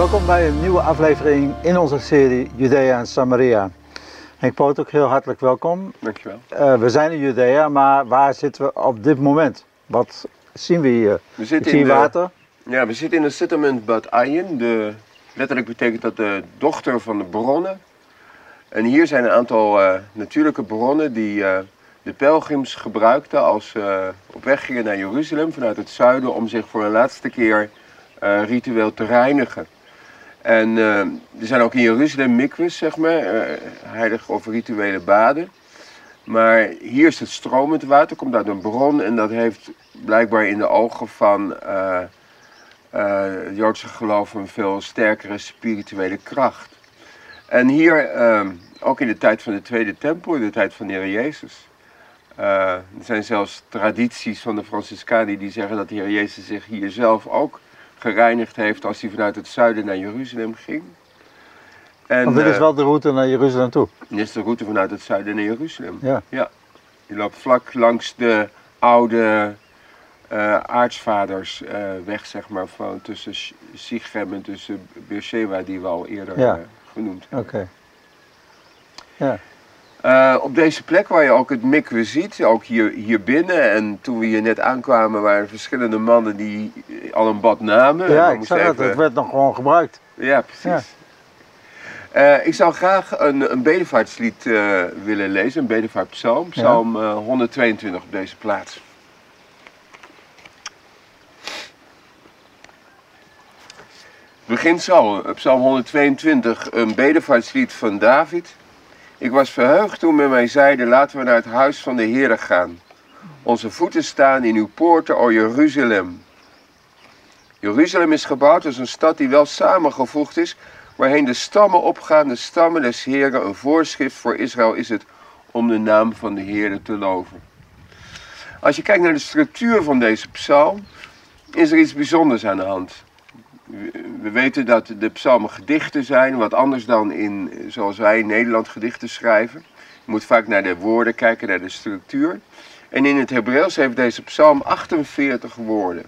Welkom bij een nieuwe aflevering in onze serie Judea en Samaria. Henk Poot ook heel hartelijk welkom. Dankjewel. Uh, we zijn in Judea, maar waar zitten we op dit moment? Wat zien we hier? We zitten in de- water. Ja, we zitten in de settlement Bad Ayin. De, letterlijk betekent dat de dochter van de bronnen. En hier zijn een aantal eh, natuurlijke bronnen die eh, de pelgrims gebruikten als ze op weg gingen naar Jeruzalem vanuit het zuiden om zich voor een laatste keer ritueel te reinigen. En eh, er zijn ook in Jeruzalem mikwes, zeg maar, eh, heilige of rituele baden. Maar hier is het stromend water, komt uit een bron en dat heeft blijkbaar in de ogen van eh, eh, het Joodse geloof een veel sterkere spirituele kracht. En hier, eh, ook in de tijd van de Tweede Tempel, in de tijd van de Heer Jezus, er zijn zelfs tradities van de Franciscanen die zeggen dat de Heer Jezus zich hier zelf ook gereinigd heeft als hij vanuit het zuiden naar Jeruzalem ging. En, Want dit is eh, wel de route naar Jeruzalem toe. dit is de route vanuit het zuiden naar Jeruzalem. Ja. Je loopt vlak langs de oude eh aartsvaders eh, weg, zeg maar, van tussen Sichem en tussen Beersheba, die we al eerder Ja. genoemd Oké. hebben. Ja. Eh, op deze plek waar je ook het mikwe ziet, ook hier, hier binnen. En toen we hier net aankwamen waren er verschillende mannen die al een bad namen. En ja, ik zag het. even- Het werd nog gewoon gebruikt. Ja, precies. Eh, ik zou graag een, een bedevaartslied eh, willen lezen, een bedevaartpsalm. Psalm eh, 122 op deze plaats. Begint zo, Psalm 122, een bedevaartslied van David. Ik was verheugd toen men mij zeide, laten we naar het huis van de Heere gaan. Onze voeten staan in uw poorten, o Jeruzalem. Jeruzalem is gebouwd als een stad die wel samengevoegd is, waarheen de stammen opgaan, de stammen des Heren. Een voorschrift voor Israël is het om de naam van de Heere te loven. Als je kijkt naar de structuur van deze psalm, is er iets bijzonders aan de hand. We- We weten dat de psalmen gedichten zijn, wat anders dan in, zoals wij in Nederland gedichten schrijven. Je moet vaak naar de woorden kijken, naar de structuur. En in het Hebreeuws heeft deze psalm 48 woorden.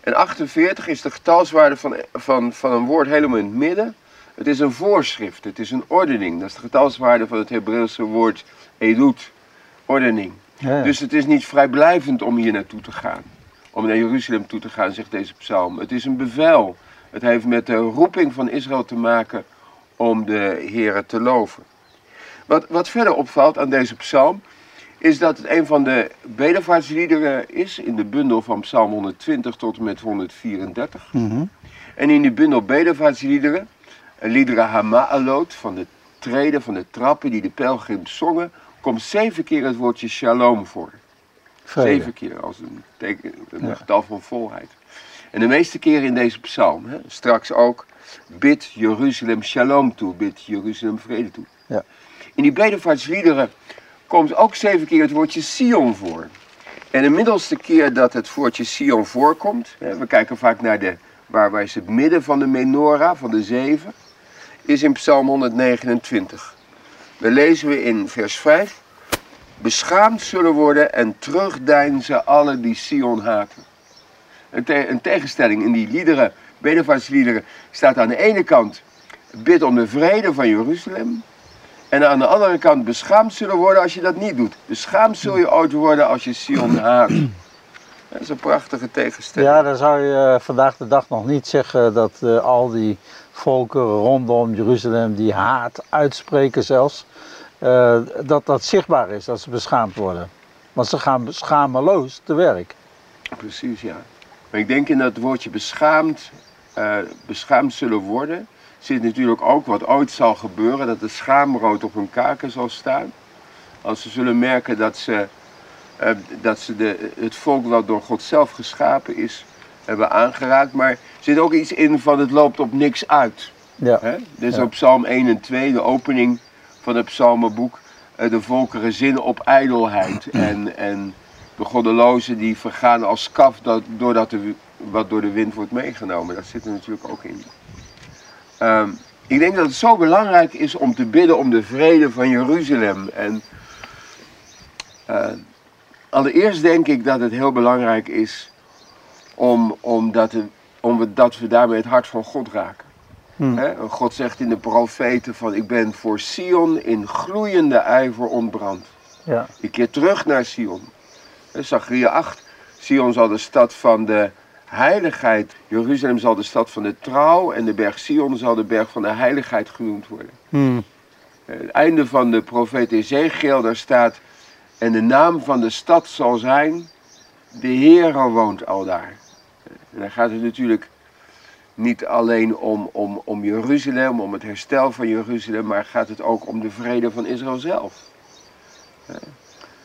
En 48 is de getalswaarde van, van, van een woord helemaal in het midden. Het is een voorschrift, het is een ordening. Dat is de getalswaarde van het Hebreeuwse woord edut, ordening. Ja. Dus het is niet vrijblijvend om hier naartoe te gaan. Om naar Jeruzalem toe te gaan, zegt deze psalm. Het is een bevel. Het heeft met de roeping van Israël te maken om de Here te loven. Wat, wat verder opvalt aan deze psalm, is dat het een van de bedevaartsliederen is in de bundel van psalm 120 tot en met 134. Mhm. En in die bundel bedevaartsliederen, een liederen Hama'alot, van de treden, van de trappen die de pelgrims zongen, komt zeven keer het woordje shalom voor. Vrede. Zeven keer als een, teken, een Ja. getal van volheid. En de meeste keren in deze psalm, hè, straks ook, bid Jeruzalem shalom toe, bid Jeruzalem vrede toe. Ja. In die bedevaartsliederen komt ook zeven keer het woordje Sion voor. En de middelste keer dat het woordje Sion voorkomt, hè, we kijken vaak naar de, waar, waar is het midden van de menorah, van de zeven, is in Psalm 129. We lezen we in vers 5. Beschaamd zullen worden en terugdeinzen alle die Sion haten. Een, te- een tegenstelling in die liederen, bedevaartsliederen, staat aan de ene kant bid om de vrede van Jeruzalem. En aan de andere kant beschaamd zullen worden als je dat niet doet. Beschaamd zul je ooit worden als je Sion haat. Dat is een prachtige tegenstelling. Ja, dan zou je eh, vandaag de dag nog niet zeggen dat eh, al die volken rondom Jeruzalem die haat uitspreken zelfs, eh, dat dat zichtbaar is, dat ze beschaamd worden. Want ze gaan schameloos te werk. Precies, ja. Maar ik denk in dat woordje beschaamd, eh, beschaamd zullen worden, zit natuurlijk ook wat ooit zal gebeuren, dat de schaamrood op hun kaken zal staan. Als ze zullen merken dat ze, eh, dat ze de, het volk wat door God zelf geschapen is, hebben aangeraakt. Maar er zit ook iets in van het loopt op niks uit. Ja, Hè? Dus Ja. op Psalm 1 en 2, de opening van het psalmenboek, eh, de volkeren zinnen op ijdelheid. En, en de goddelozen die vergaan als kaf dat, doordat de, wat door de wind wordt meegenomen. Dat zit er natuurlijk ook in. Ehm, ik denk dat het zo belangrijk is om te bidden om de vrede van Jeruzalem. En eh, allereerst denk ik dat het heel belangrijk is om, om, dat, om we, dat we daarmee het hart van God raken. Hmm. God zegt in de profeten van ik ben voor Sion in gloeiende ijver ontbrand. Ja. Ik keer terug naar Sion. Zachariah 8. Sion zal de stad van de heiligheid. Jeruzalem zal de stad van de trouw. En de berg Sion zal de berg van de heiligheid genoemd worden. Hmm. Het einde van de profeet Ezekiel, daar staat. En de naam van de stad zal zijn. De Heere woont al daar. En dan gaat het natuurlijk niet alleen om, om, om Jeruzalem, om het herstel van Jeruzalem, maar gaat het ook om de vrede van Israël zelf.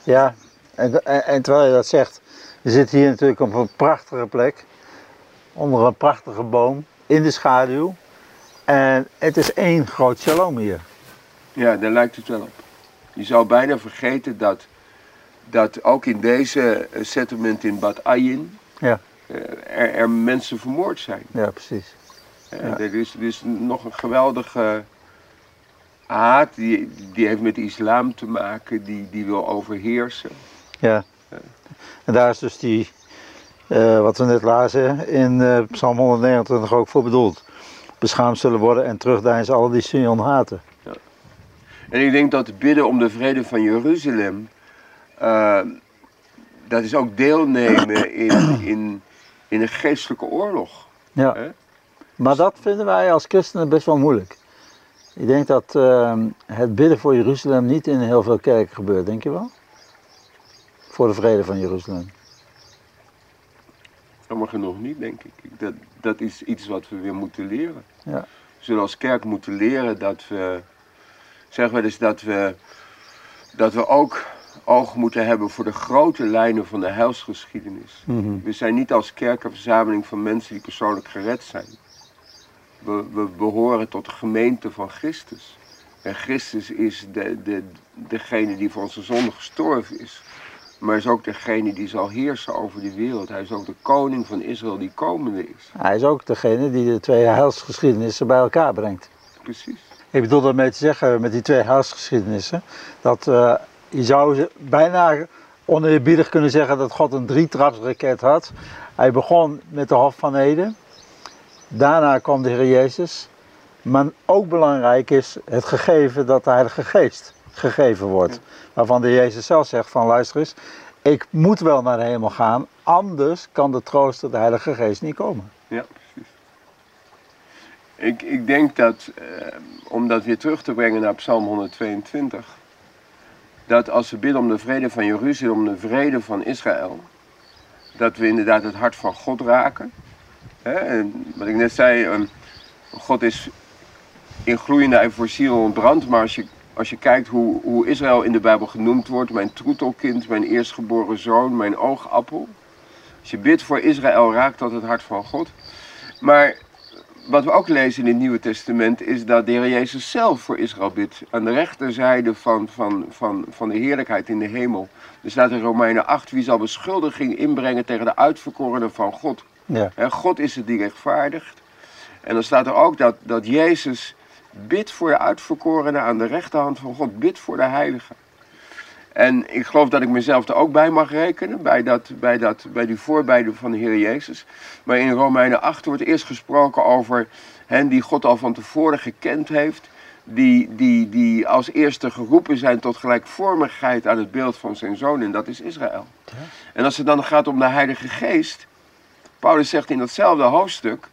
Ja, en, en, en terwijl je dat zegt, we zitten hier natuurlijk op een prachtige plek, onder een prachtige boom, in de schaduw. En het is één groot shalom hier. Ja, daar lijkt het wel op. Je zou bijna vergeten dat, dat ook in deze eh, settlement in Bad Ayin Ja. Eh, er, er mensen vermoord zijn. Ja, precies. Eh, Ja. Er, is, er is nog een geweldige haat, die, die heeft met de islam te maken, die, die wil overheersen. Ja. En daar is dus die, eh, wat we net lazen in eh, Psalm 129 ook voor bedoeld. Beschaamd zullen worden en terugdeinzen alle die Sion haten. En ik denk dat het bidden om de vrede van Jeruzalem, eh, dat is ook deelnemen in, in, in een geestelijke oorlog. Ja. Hè? Maar dat vinden wij als christenen best wel moeilijk. Ik denk dat eh, het bidden voor Jeruzalem niet in heel veel kerken gebeurt, denk je wel? Voor de vrede van Jeruzalem. Jammer genoeg niet, denk ik. Dat, dat is iets wat we weer moeten leren. Ja. We zullen als kerk moeten leren dat we, zeg wel eens dat we, dat we ook oog moeten hebben voor de grote lijnen van de heilsgeschiedenis. Mhm. We zijn niet als kerk een verzameling van mensen die persoonlijk gered zijn. We, we behoren tot de gemeente van Christus. En Christus is de, de, degene die voor onze zonde gestorven is. Maar is ook degene die zal heersen over de wereld. Hij is ook de koning van Israël die komende is. Hij is ook degene die de twee heilsgeschiedenissen bij elkaar brengt. Precies. Ik bedoel daarmee te zeggen met die twee heilsgeschiedenissen, dat eh, je zou bijna oneerbiedig kunnen zeggen dat God een drietrapsraket had. Hij begon met de Hof van Eden, daarna kwam de Heer Jezus, maar ook belangrijk is het gegeven dat de Heilige Geest gegeven wordt. Waarvan de Jezus zelf zegt van luister eens, ik moet wel naar de hemel gaan, anders kan de trooster, de Heilige Geest niet komen. Ja, precies. Ik, ik denk dat, eh, om dat weer terug te brengen naar Psalm 122, dat als we bidden om de vrede van Jeruzalem, om de vrede van Israël, dat we inderdaad het hart van God raken. En wat ik net zei, eh, God is in gloeiende voor Sion ontbrand, maar als je, als je kijkt hoe, hoe Israël in de Bijbel genoemd wordt, mijn troetelkind, mijn eerstgeboren zoon, mijn oogappel. Als je bidt voor Israël, raakt dat het hart van God. Maar wat we ook lezen in het Nieuwe Testament is dat de Heer Jezus zelf voor Israël bidt. Aan de rechterzijde van, van, van, van de heerlijkheid in de hemel. Er staat in Romeinen 8, wie zal beschuldiging inbrengen tegen de uitverkorenen van God. Ja, God is het die rechtvaardigt. En dan staat er ook dat, dat Jezus bidt voor de uitverkorenen aan de rechterhand van God. Bidt voor de heiligen. En ik geloof dat ik mezelf er ook bij mag rekenen, bij, dat, bij, dat, bij die voorbeiden van de Heer Jezus. Maar in Romeinen 8 wordt eerst gesproken over hen die God al van tevoren gekend heeft. Die, die, die als eerste geroepen zijn tot gelijkvormigheid aan het beeld van zijn zoon. En dat is Israël. En als het dan gaat om de Heilige Geest. Paulus zegt in datzelfde hoofdstuk.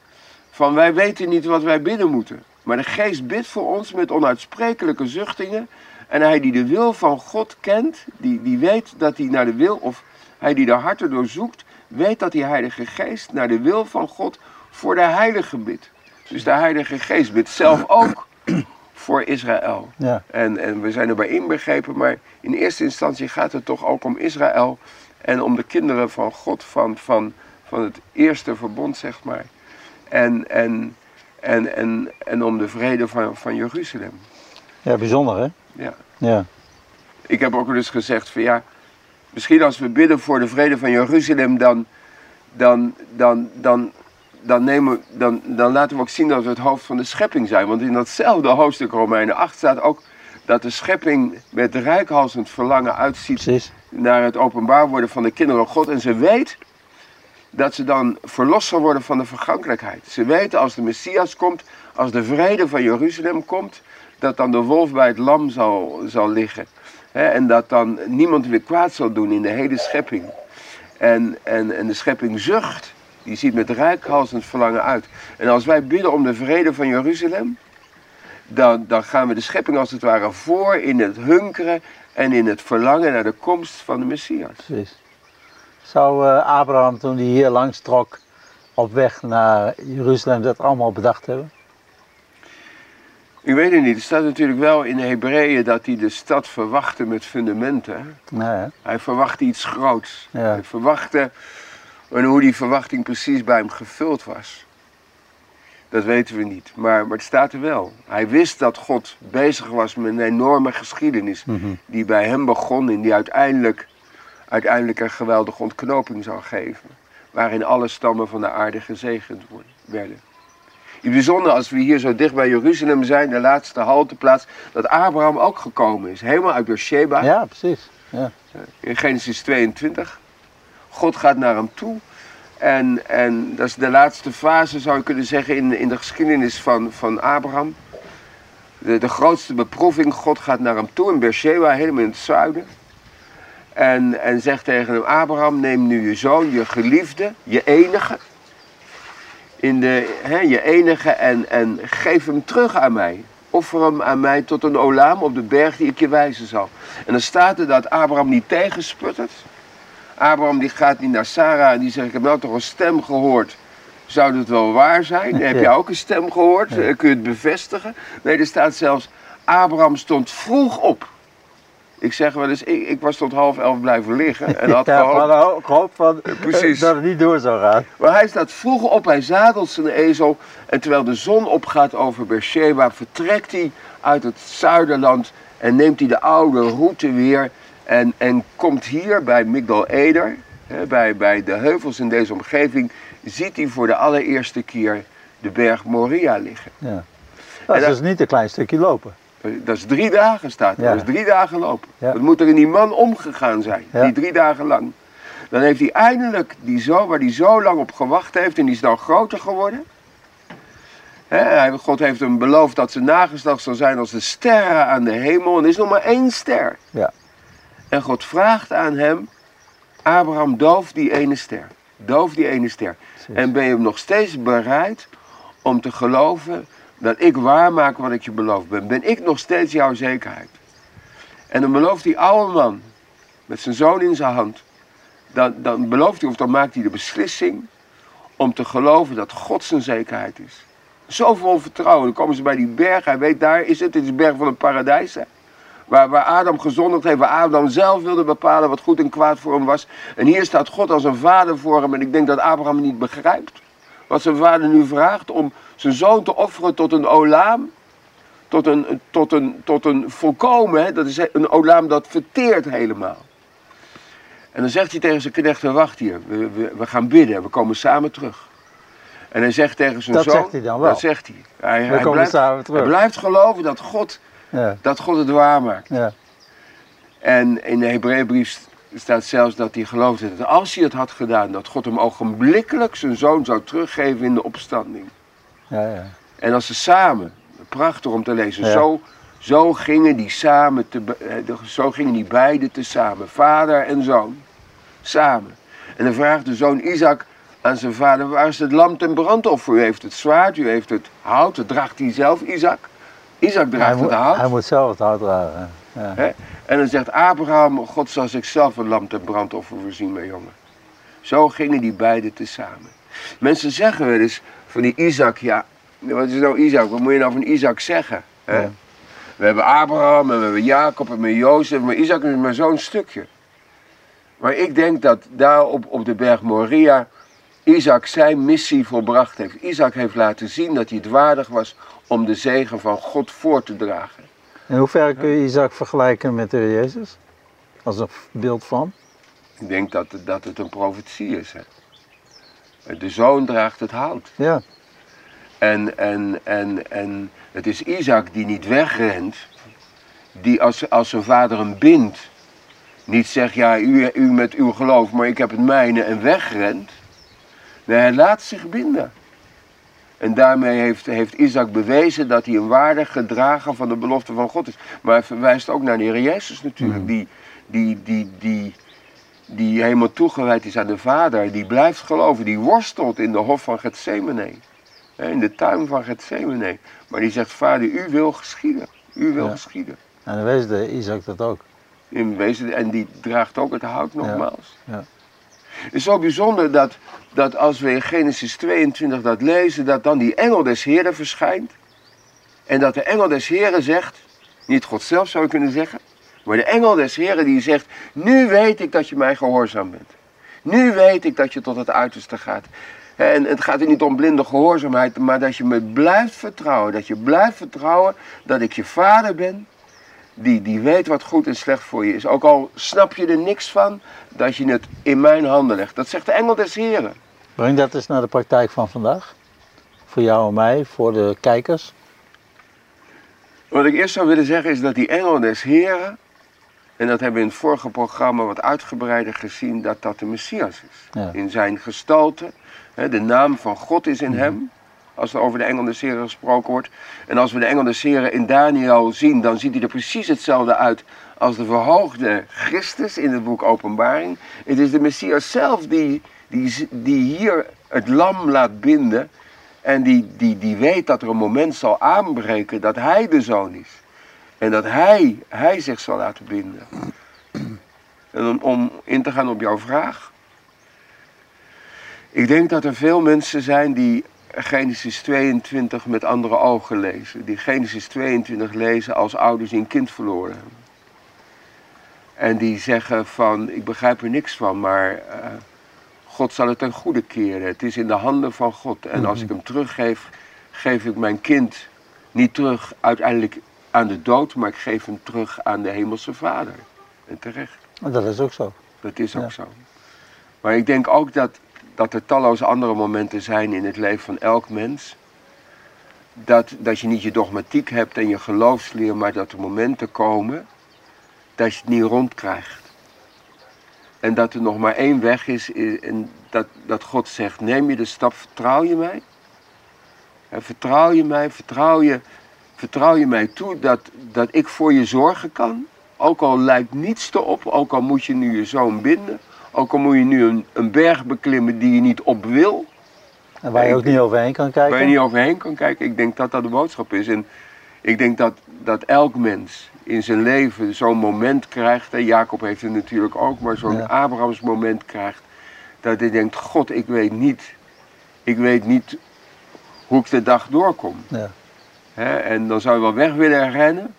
Van wij weten niet wat wij bidden moeten. Maar de Geest bidt voor ons met onuitsprekelijke zuchtingen. En hij die de wil van God kent, die, die weet dat hij naar de wil, of hij die de harten doorzoekt, weet dat die Heilige Geest naar de wil van God voor de Heilige bidt. Dus de Heilige Geest bidt zelf ook voor Israël. ja, En, en we zijn erbij inbegrepen, maar in eerste instantie gaat het toch ook om Israël en om de kinderen van God, van, van, van het eerste verbond, zeg maar. En, en, en, en, en om de vrede van, van Jeruzalem. ja bijzonder hè? Ja. Ja, Ik heb ook eens gezegd van ja, misschien als we bidden voor de vrede van Jeruzalem, dan, dan, dan, dan, dan, nemen, dan, dan laten we ook zien dat we het hoofd van de schepping zijn. Want in datzelfde hoofdstuk Romeinen 8 staat ook dat de schepping met rijkhalsend verlangen uitziet precies. naar het openbaar worden van de kinderen van God. En ze weet dat ze dan verlost zal worden van de vergankelijkheid. Ze weten als de Messias komt, als de vrede van Jeruzalem komt, dat dan de wolf bij het lam zal, zal liggen. En dat dan niemand weer kwaad zal doen in de hele schepping. En, en, en de schepping zucht. Die ziet met rijkhalsend verlangen uit. En als wij bidden om de vrede van Jeruzalem, dan, dan gaan we de schepping als het ware voor in het hunkeren en in het verlangen naar de komst van de Messias. Precies. Zou eh, Abraham toen hij hier langs trok op weg naar Jeruzalem dat allemaal bedacht hebben? Ik weet het niet. Er staat natuurlijk wel in de Hebreeën dat hij de stad verwachtte met fundamenten. Nee? Hij verwachtte iets groots. Ja. Hij verwachtte, en hoe die verwachting precies bij hem gevuld was. Dat weten we niet, maar, maar het staat er wel. Hij wist dat God bezig was met een enorme geschiedenis Mhm. die bij hem begon en die uiteindelijk, uiteindelijk een geweldige ontknoping zou geven. Waarin alle stammen van de aarde gezegend worden, werden. Het bijzonder als we hier zo dicht bij Jeruzalem zijn, de laatste halteplaats, dat Abraham ook gekomen is. Helemaal uit Beersheba Ja, precies. Ja. in Genesis 22. God gaat naar hem toe. En, en dat is de laatste fase, zou je kunnen zeggen, in, in de geschiedenis van, van Abraham. De, de grootste beproeving, God gaat naar hem toe in Beersheba, helemaal in het zuiden. En, en zegt tegen hem, Abraham, neem nu je zoon, je geliefde, je enige. In de, hè, je enige en, en geef hem terug aan mij. Offer hem aan mij tot een olaam op de berg die ik je wijzen zal. En dan staat er dat Abraham niet tegensputtert. Abraham die gaat niet naar Sarah en die zegt, ik heb nou toch een stem gehoord. Zou dat wel waar zijn? Heb jij ook een stem gehoord? Ja. Eh, Kun je het bevestigen? Nee, er staat zelfs, Abraham stond vroeg op. Ik zeg wel eens, ik, ik was tot half elf blijven liggen en had ja, gehoopt. van, oh, ik hoop van, precies. dat het niet door zou gaan. Maar hij staat vroeg op, hij zadelt zijn ezel. En terwijl de zon opgaat over Beersheba, vertrekt hij uit het zuiderland. En neemt hij de oude route weer. En, en komt hier bij Migdal Eder, hè, bij, bij de heuvels in deze omgeving. Ziet hij voor de allereerste keer de berg Moria liggen. Ja. Dat is dat- dus niet een klein stukje lopen. Dat is drie dagen staat er. Ja. Dat is drie dagen lopen. Ja. Wat moet er in die man omgegaan zijn? Ja. Die drie dagen lang. Dan heeft hij eindelijk die zo, waar hij zo lang op gewacht heeft. En die is dan groter geworden. Hij- God heeft hem beloofd dat zijn nageslacht zal zijn als de sterren aan de hemel. En er is nog maar één ster. Ja. En God vraagt aan hem. Abraham, doof die ene ster. Doof die ene ster. Precies. En ben je nog steeds bereid om te geloven dat ik waarmaak wat ik je beloofd ben? Ben ik nog steeds jouw zekerheid? En dan belooft die oude man, met zijn zoon in zijn hand, dan, dan belooft hij of dan maakt hij de beslissing om te geloven dat God zijn zekerheid is. Zo vol vertrouwen. Dan komen ze bij die berg, hij weet daar is het, dit is de berg van het paradijs. Waar, waar Adam gezondigd heeft, waar Adam zelf wilde bepalen wat goed en kwaad voor hem was. En hier staat God als een vader voor hem. En ik denk dat Abraham niet begrijpt wat zijn vader nu vraagt om zijn zoon te offeren tot een olaam. Tot een, tot een, tot een volkomen, hè? dat is een olaam dat verteert helemaal. En dan zegt hij tegen zijn knechten, wacht hier, we, we, we gaan bidden, we komen samen terug. En hij zegt tegen zijn Dat zoon, zegt hij dan wel. dat zegt hij. Hij, hij, komen blijft, samen terug. hij blijft geloven dat God, Ja. dat God het waar maakt. Ja. En in de Hebreeënbrief staat zelfs dat hij geloofde dat als hij het had gedaan, dat God hem ogenblikkelijk zijn zoon zou teruggeven in de opstanding. Ja, ja. En als ze samen, prachtig om te lezen, Ja. zo, zo gingen die samen, te, eh, zo gingen die beiden te samen, vader en zoon, samen. En dan vraagt de zoon Isaac aan zijn vader, waar is het lam ten brandoffer? U heeft het zwaard, u heeft het hout, dat draagt hij zelf, Isaac. Isaac draagt het hout. hij moet zelf het hout dragen. Ja. Hè? En dan zegt Abraham, God zal zichzelf een lam ten brandoffer voorzien, mijn jongen. Zo gingen die beiden tezamen. Mensen zeggen wel eens van die Isaac, ja, wat is nou Isaac? Wat moet je nou van Isaac zeggen? Hè? Ja. We hebben Abraham en we hebben Jacob en we hebben Jozef, maar Isaac is maar zo'n stukje. Maar ik denk dat daar op, op de berg Moria Isaac zijn missie volbracht heeft. Isaac heeft laten zien dat hij het waardig was om de zegen van God voor te dragen. In hoeverre kun je Isaac vergelijken met de Jezus? Als een beeld van? Ik denk dat, dat het een profetie is. Hè. De zoon draagt het hout. Ja. En, en, en, en het is Isaac die niet wegrent, die als, als zijn vader hem bindt, niet zegt, ja, u, u met uw geloof, maar ik heb het mijne en wegrent. Nee, hij laat zich binden. En daarmee heeft, heeft Isaac bewezen dat hij een waardige drager van de belofte van God is. Maar hij verwijst ook naar de Heer Jezus natuurlijk, die, die, die, die, die helemaal toegewijd is aan de Vader. Die blijft geloven, die worstelt in de hof van Gethsemane. In de tuin van Gethsemane. Maar die zegt, vader, u wil geschieden. U wil Ja. geschieden. En dan wees de Isaac dat ook. In wezen, en die draagt ook het hout nogmaals. ja. Het is zo bijzonder dat, dat als we in Genesis 22 dat lezen, dat dan die engel des Heren verschijnt. En dat de engel des Heren zegt, niet God zelf zou je kunnen zeggen, maar de engel des Heren die zegt, nu weet ik dat je mij gehoorzaam bent. Nu weet ik dat je tot het uiterste gaat. En het gaat er niet om blinde gehoorzaamheid, maar dat je me blijft vertrouwen. Dat je blijft vertrouwen dat ik je vader ben, die, die weet wat goed en slecht voor je is. Ook al snap je er niks van, dat je het in mijn handen legt. Dat zegt de engel des Heren. Breng dat eens naar de praktijk van vandaag. Voor jou en mij, voor de kijkers. Wat ik eerst zou willen zeggen is dat die engel des Heren, en dat hebben we in het vorige programma wat uitgebreider gezien, dat dat de Messias is. Ja. In zijn gestalte, hè, de naam van God is in hem, als er over de engel des Heren gesproken wordt. En als we de engel des Heren in Daniel zien, dan ziet hij er precies hetzelfde uit als de verhoogde Christus in het boek Openbaring. Het is de Messias zelf die, die, die hier het lam laat binden en die, die, die weet dat er een moment zal aanbreken dat hij de zoon is. En dat hij, hij zich zal laten binden. En om, om in te gaan op jouw vraag. Ik denk dat er veel mensen zijn die Genesis 22 met andere ogen lezen. Die Genesis 22 lezen als ouders die een kind verloren hebben. En die zeggen van, ik begrijp er niks van, maar eh, God zal het ten goede keren. Het is in de handen van God. En als ik hem teruggeef, geef ik mijn kind niet terug uiteindelijk aan de dood, maar ik geef hem terug aan de hemelse vader. En terecht. En dat is ook zo. Dat is ook Ja. zo. Maar ik denk ook dat, dat er talloze andere momenten zijn in het leven van elk mens. Dat, dat je niet je dogmatiek hebt en je geloofsleer, maar dat er momenten komen dat je het niet rondkrijgt. En dat er nog maar één weg is, en dat, dat God zegt, neem je de stap, vertrouw je mij? Hè, vertrouw je mij, vertrouw je, vertrouw je mij toe dat, dat ik voor je zorgen kan? Ook al lijkt niets erop, ook al moet je nu je zoon binden, ook al moet je nu een, een berg beklimmen die je niet op wil, En waar je Ik- ook niet overheen kan kijken. waar je niet overheen kan kijken. Ik denk dat dat de boodschap is. En ik denk dat, dat elk mens in zijn leven zo'n moment krijgt. En Jacob heeft het natuurlijk ook, maar zo'n Ja. Abrahams moment krijgt. Dat hij denkt, God, ik weet niet, ik weet niet hoe ik de dag doorkom. Ja. En dan zou je wel weg willen rennen.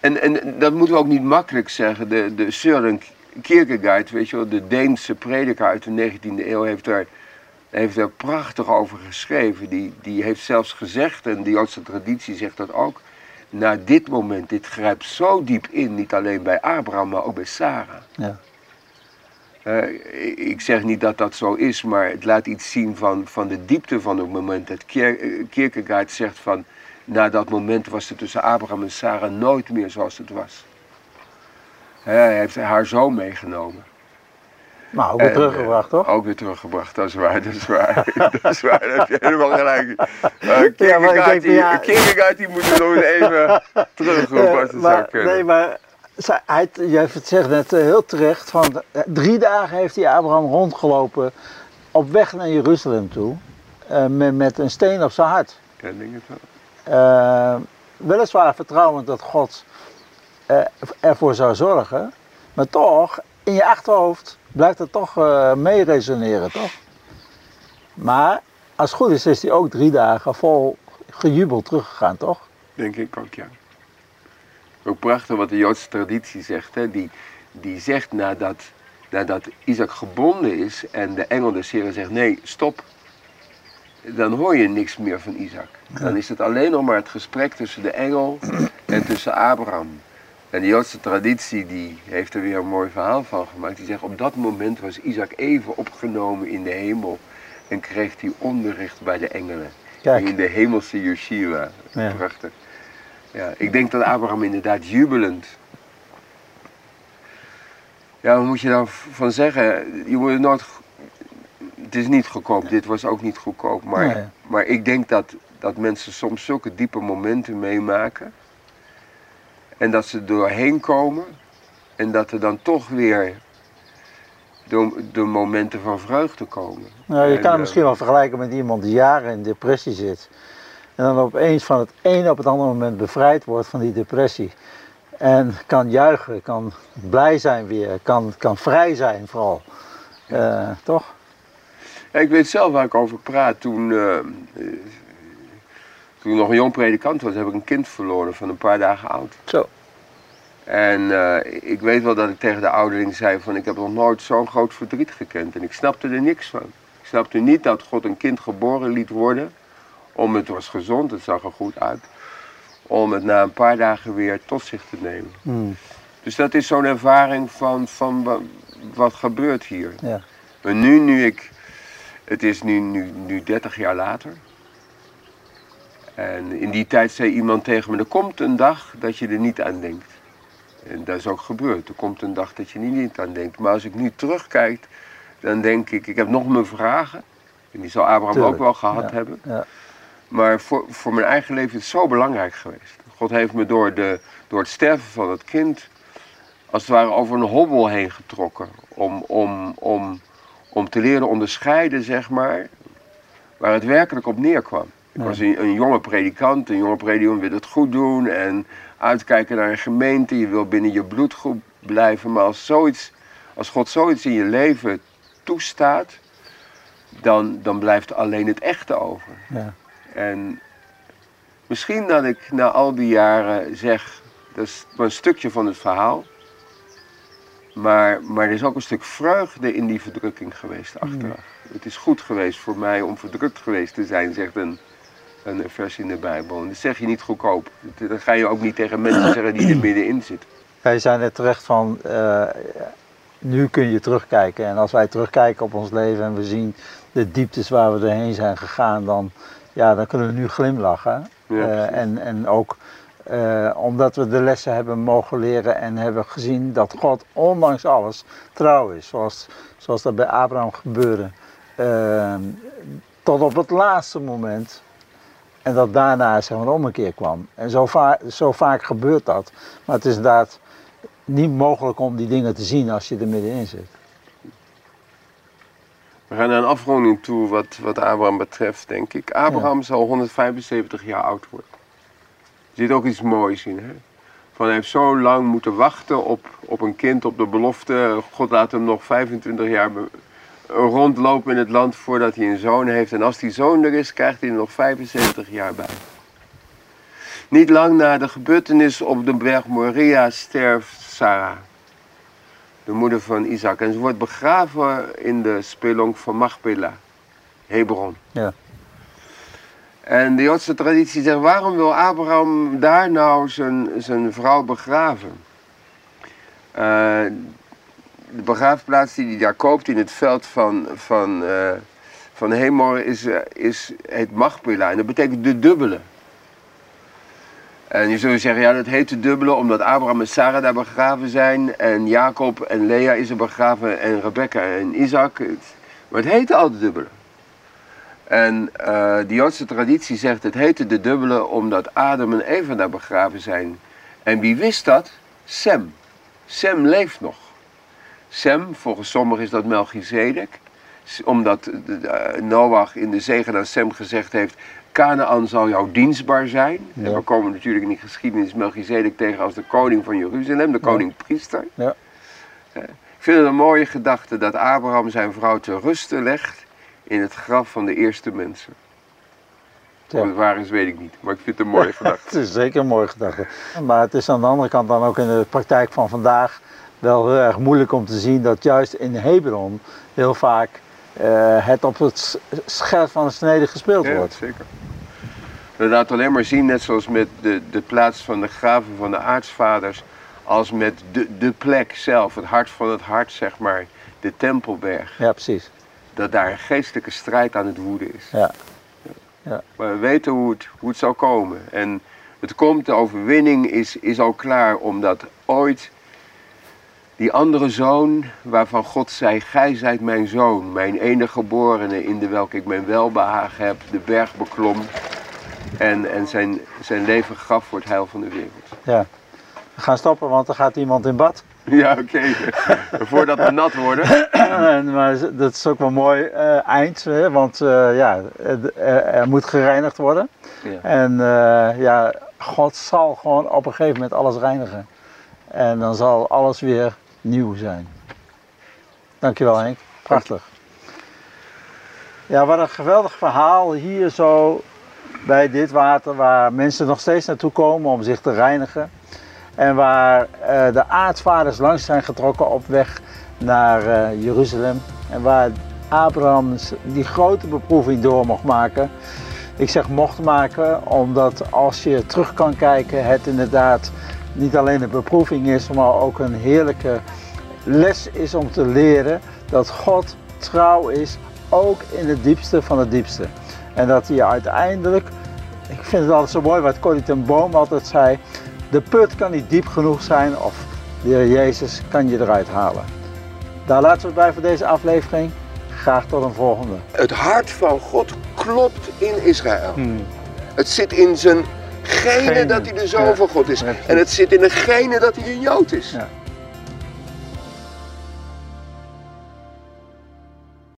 En, en dat moeten we ook niet makkelijk zeggen. De, de Søren Kierkegaard, weet je wel, de Deense prediker uit de 19e eeuw, heeft daar, heeft daar prachtig over geschreven. Die, die heeft zelfs gezegd, en de Joodse traditie zegt dat ook, na dit moment, dit grijpt zo diep in, niet alleen bij Abraham, maar ook bij Sarah. Ja. Eh, ik zeg niet dat dat zo is, maar het laat iets zien van, van de diepte van het moment. Dat eh, Kierkegaard zegt van, na dat moment was het tussen Abraham en Sarah nooit meer zoals het was. Hij heeft haar zoon meegenomen. Maar ook weer En, teruggebracht, eh, toch? Ook weer teruggebracht, dat is waar, dat is waar. dat is waar, daar heb je helemaal gelijk. Eh, Ja, ik Kierkegaard, die, ja. Kierkegaard die moet er nog even terugroepen als Eh, het zou maar, kunnen. nee, maar hij, het zegt net eh, heel terecht. Van, eh, drie dagen heeft hij Abraham rondgelopen op weg naar Jeruzalem toe. eh, met, met een steen op zijn hart. Ja, ik het wel. Weliswaar vertrouwend dat God ervoor zou zorgen. Maar toch, in je achterhoofd blijft het toch mee resoneren, toch? Maar als het goed is, is hij ook drie dagen vol gejubel teruggegaan, toch? Denk ik ook, ja. Ook prachtig wat de Joodse traditie zegt. Hè? Die, die zegt nadat, nadat Isaac gebonden is en de engel des Heren zegt nee, stop. Dan hoor je niks meer van Isaac. Dan is het alleen nog maar het gesprek tussen de engel en tussen Abraham. En de Joodse traditie die heeft er weer een mooi verhaal van gemaakt. Die zegt op dat moment was Isaac even opgenomen in de hemel en kreeg hij onderricht bij de engelen. Kijk. In de hemelse Yeshua. Ja. Prachtig. Ja, ik denk dat Abraham inderdaad jubelend Ja, wat moet je dan van zeggen? Je moet nooit. Het is niet goedkoop, dit was ook niet goedkoop. Maar, Nee. maar ik denk dat, dat mensen soms zulke diepe momenten meemaken. En dat ze doorheen komen. En dat er dan toch weer de, momenten van vreugde komen. Nou, je En, kan het eh, misschien wel vergelijken met iemand die jaren in depressie zit. En dan opeens van het ene op het andere moment bevrijd wordt van die depressie. En kan juichen, kan blij zijn weer, kan, kan vrij zijn vooral. Eh, toch? Ja, ik weet zelf waar ik over praat. Toen, eh, eh, toen ik nog een jong predikant was, heb ik een kind verloren van een paar dagen oud. Zo. En eh, ik weet wel dat ik tegen de ouderling zei van ik heb nog nooit zo'n groot verdriet gekend. En ik snapte er niks van. Ik snapte niet dat God een kind geboren liet worden. Om het was gezond, het zag er goed uit. Om het na een paar dagen weer tot zich te nemen. Hmm, Dus dat is zo'n ervaring van, van wa- wat gebeurt hier. ja. Maar nu, nu ik, het is nu, nu, nu 30 jaar later. En in die tijd zei iemand tegen me, er komt een dag dat je er niet aan denkt. En dat is ook gebeurd. Er komt een dag dat je er niet aan denkt. Maar als ik nu terugkijk, dan denk ik, ik heb nog mijn vragen. En die zal Abraham Tuurlijk, ook wel gehad ja, hebben. ja. Maar voor, voor mijn eigen leven is het zo belangrijk geweest. God heeft me door, de, door het sterven van het kind als het ware over een hobbel heen getrokken. Om, om, om, om te leren onderscheiden, zeg maar, waar het werkelijk op neerkwam. Ik was een, een jonge predikant, een jonge predikant wil het goed doen en uitkijken naar een gemeente. Je wil binnen je bloedgroep blijven, maar als, zoiets, als God zoiets in je leven toestaat, dan, dan blijft alleen het echte over. Ja. En misschien dat ik na al die jaren zeg, dat is maar een stukje van het verhaal. Maar, maar er is ook een stuk vreugde in die verdrukking geweest achteraf. Het is goed geweest voor mij om verdrukt geweest te zijn, zegt een, een vers in de Bijbel. En dat zeg je niet goedkoop. Dat, dat ga je ook niet tegen mensen zeggen die er middenin zitten. Jij zei net terecht van, eh, nu kun je terugkijken. En als wij terugkijken op ons leven en we zien de dieptes waar we doorheen zijn gegaan, dan, ja, dan kunnen we nu glimlachen. Ja, Eh, en, en ook eh, omdat we de lessen hebben mogen leren en hebben gezien dat God ondanks alles trouw is. Zoals, zoals dat bij Abraham gebeurde. Eh, tot op het laatste moment. En dat daarna zeg maar, een ommekeer kwam. En zo, va zo vaak gebeurt dat. Maar het is inderdaad niet mogelijk om die dingen te zien als je er middenin zit. We gaan naar een afronding toe wat, wat Abraham betreft, denk ik. Abraham zal 175 jaar oud worden. Er zit ook iets moois in. Hè? Van hij heeft zo lang moeten wachten op, op een kind, op de belofte. God laat hem nog 25 jaar rondlopen in het land voordat hij een zoon heeft. En als die zoon er is, krijgt hij er nog 75 jaar bij. Niet lang na de gebeurtenis op de berg Moria sterft Sarah de moeder van Isaac. En ze wordt begraven in de spelonk van Machpela, Hebron. Ja. En de Joodse traditie zegt, waarom wil Abraham daar nou zijn, zijn vrouw begraven? Eh, de begraafplaats die hij daar koopt in het veld van, van, eh, van Hemor is, eh, is, heet Machpela. En dat betekent de dubbele. En je zou zeggen, ja, dat heet de dubbele omdat Abraham en Sarah daar begraven zijn. En Jacob en Lea is er begraven en Rebecca en Isaac. Maar het heette al de dubbele. En eh de Joodse traditie zegt, het heette de dubbele omdat Adam en Eva daar begraven zijn. En wie wist dat? Sem. Sem leeft nog. Sem, volgens sommigen is dat Melchizedek. Omdat eh, Noach in de zegen aan Sem gezegd heeft, Canaan zal jou dienstbaar zijn. Ja. En we komen natuurlijk in die geschiedenis Melchizedek tegen als de koning van Jeruzalem, de koning-priester. Ja. Ik vind het een mooie gedachte dat Abraham zijn vrouw te rusten legt in het graf van de eerste mensen. Of het waar is, weet ik niet, maar ik vind het een mooie gedachte. Het is zeker een mooie gedachte. Maar het is aan de andere kant dan ook in de praktijk van vandaag wel heel erg moeilijk om te zien dat juist in Hebron heel vaak eh, het op het scherp van de snede gespeeld Ja, wordt. zeker. We laten alleen maar zien, net zoals met de, de plaats van de graven van de aartsvaders, als met de, de plek zelf, het hart van het hart, zeg maar, de Tempelberg, Ja, precies. dat daar een geestelijke strijd aan het woeden is. Ja. Maar we weten hoe het, hoe het zal komen. En het komt, de overwinning is, is al klaar, omdat ooit Die andere zoon waarvan God zei, gij zijt mijn zoon, mijn enige geborene in de welke ik mijn welbehagen heb, de berg beklom en, en zijn, zijn leven gaf voor het heil van de wereld. Ja. We gaan stoppen, want er gaat iemand in bad. Ja, oké. Voordat we nat worden. En, maar dat is ook wel mooi eh, eind, hè, want eh, ja, er, er moet gereinigd worden. Ja. En eh, ja, God zal gewoon op een gegeven moment alles reinigen. En dan zal alles weer nieuw zijn. Dankjewel Henk, prachtig. Ja, wat een geweldig verhaal hier zo bij dit water waar mensen nog steeds naartoe komen om zich te reinigen. En waar eh, de aardvaders langs zijn getrokken op weg naar eh, Jeruzalem. En waar Abraham die grote beproeving door mocht maken. Ik zeg mocht maken, omdat als je terug kan kijken, het inderdaad niet alleen een beproeving is, maar ook een heerlijke les is om te leren dat God trouw is, ook in het diepste van het diepste. En dat hij uiteindelijk, ik vind het altijd zo mooi wat Corrie ten Boom altijd zei, de put kan niet diep genoeg zijn of de Heer Jezus kan je eruit halen. Daar laten we het bij voor deze aflevering. Graag tot een volgende. Het hart van God klopt in Israël. Het zit in zijn genen dat hij de zoon van God is. En het zit in de genen dat hij een Jood is. Ja.